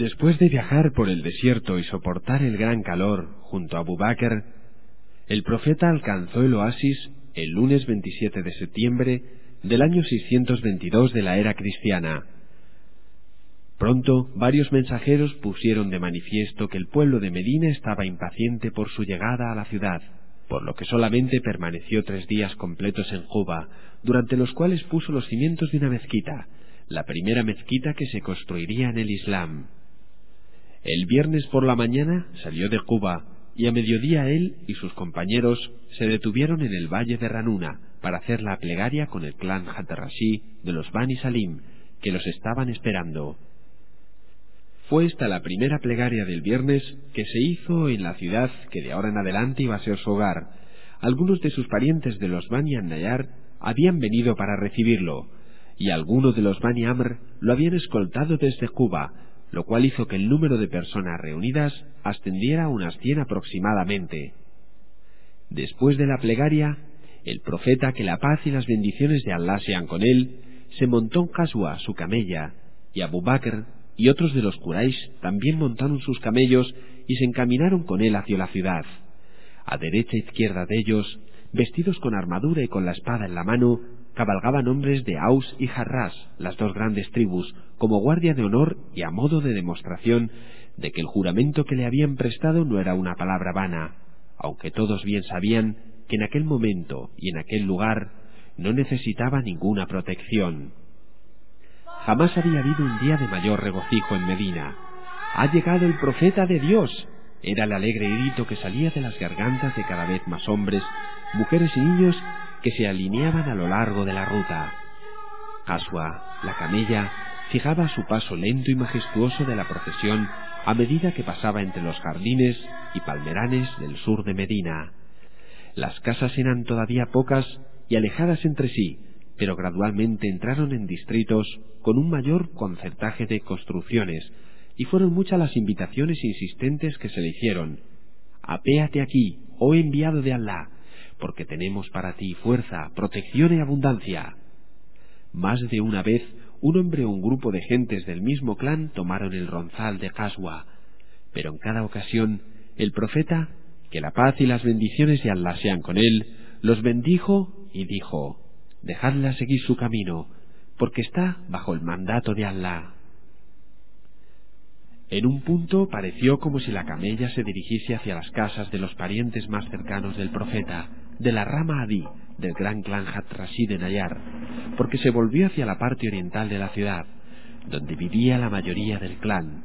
Después de viajar por el desierto y soportar el gran calor junto a Abu Bakr, el profeta alcanzó el oasis el lunes 27 de septiembre del año 622 de la era cristiana. Pronto varios mensajeros pusieron de manifiesto que el pueblo de Medina estaba impaciente por su llegada a la ciudad, por lo que solamente permaneció tres días completos en Juba, durante los cuales puso los cimientos de una mezquita, la primera mezquita que se construiría en el Islam. El viernes por la mañana salió de Cuba y a mediodía él y sus compañeros se detuvieron en el valle de Ranuna para hacer la plegaria con el clan Hatarashi de los Bani Salim, que los estaban esperando. Fue esta la primera plegaria del viernes que se hizo en la ciudad que de ahora en adelante iba a ser su hogar. Algunos de sus parientes de los Bani Annayar habían venido para recibirlo, y algunos de los Bani Amr lo habían escoltado desde Cuba, lo cual hizo que el número de personas reunidas ascendiera a unas cien aproximadamente. Después de la plegaria, el profeta, que la paz y las bendiciones de Allah sean con él, se montó en Kaswa, su camella, y Abu Bakr y otros de los Quraysh también montaron sus camellos y se encaminaron con él hacia la ciudad. A derecha e izquierda de ellos, vestidos con armadura y con la espada en la mano, cabalgaban hombres de Aus y Harras, las dos grandes tribus, como guardia de honor y a modo de demostración de que el juramento que le habían prestado no era una palabra vana, aunque todos bien sabían que en aquel momento y en aquel lugar no necesitaba ninguna protección. Jamás había habido un día de mayor regocijo en Medina. Ha llegado el profeta de Dios. Era el alegre grito que salía de las gargantas de cada vez más hombres, mujeres y niños que se alineaban a lo largo de la ruta. Asua, la camella, fijaba su paso lento y majestuoso de la procesión a medida que pasaba entre los jardines y palmeranes del sur de Medina. Las casas eran todavía pocas y alejadas entre sí, pero gradualmente entraron en distritos con un mayor concertaje de construcciones, y fueron muchas las invitaciones insistentes que se le hicieron. Apéate aquí, oh enviado de Allah, porque tenemos para ti fuerza, protección y abundancia. Más de una vez, un hombre o un grupo de gentes del mismo clan tomaron el ronzal de Kaswa, pero en cada ocasión el profeta, que la paz y las bendiciones de Allah sean con él, los bendijo y dijo, dejadla seguir su camino, porque está bajo el mandato de Allah. En un punto pareció como si la camella se dirigiese hacia las casas de los parientes más cercanos del profeta, de la rama Adi, del gran clan Hatrashi de Nayar, porque se volvió hacia la parte oriental de la ciudad, donde vivía la mayoría del clan,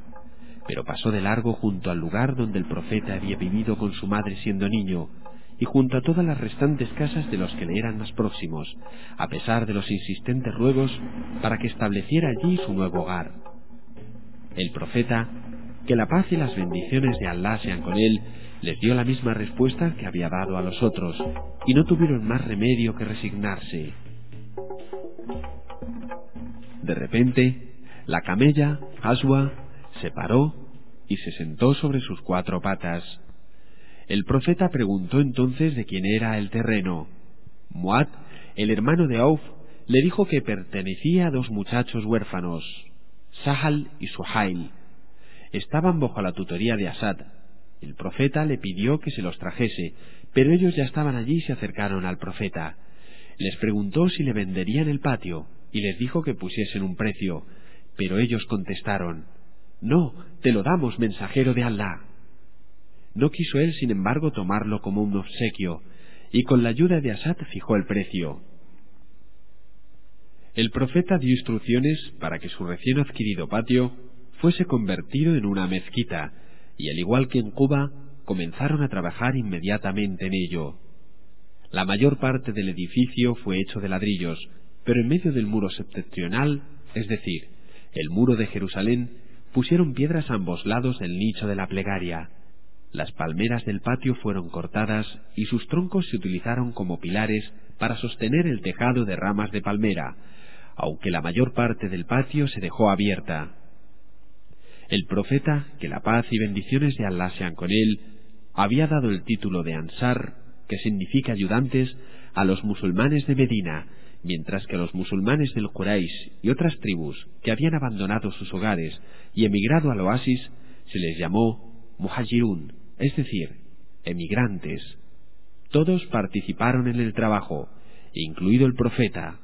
pero pasó de largo junto al lugar donde el profeta había vivido con su madre siendo niño, y junto a todas las restantes casas de los que le eran más próximos, a pesar de los insistentes ruegos para que estableciera allí su nuevo hogar. El profeta, que la paz y las bendiciones de Allah sean con él, les dio la misma respuesta que había dado a los otros, y no tuvieron más remedio que resignarse. De repente, la camella, Aswa, se paró y se sentó sobre sus cuatro patas. El profeta preguntó entonces de quién era el terreno. Muad, el hermano de Auf, le dijo que pertenecía a dos muchachos huérfanos, Sahal y Suhail. Estaban bajo la tutoría de Asad. El profeta le pidió que se los trajese, pero ellos ya estaban allí y se acercaron al profeta. Les preguntó si le venderían el patio, y les dijo que pusiesen un precio, pero ellos contestaron, No, te lo damos, mensajero de Allah. No quiso él, sin embargo, tomarlo como un obsequio, y con la ayuda de Asad fijó el precio. El profeta dio instrucciones para que su recién adquirido patio fuese convertido en una mezquita, y al igual que en Cuba, comenzaron a trabajar inmediatamente en ello. La mayor parte del edificio fue hecho de ladrillos, pero en medio del muro septentrional, es decir, el muro de Jerusalén, pusieron piedras a ambos lados del nicho de la plegaria. Las palmeras del patio fueron cortadas y sus troncos se utilizaron como pilares para sostener el tejado de ramas de palmera, aunque la mayor parte del patio se dejó abierta. El profeta, que la paz y bendiciones de Allah sean con él, había dado el título de Ansar, que significa ayudantes, a los musulmanes de Medina, mientras que a los musulmanes del Quraysh y otras tribus que habían abandonado sus hogares y emigrado al oasis se les llamó muhajirun, es decir, emigrantes. Todos participaron en el trabajo, incluido el profeta,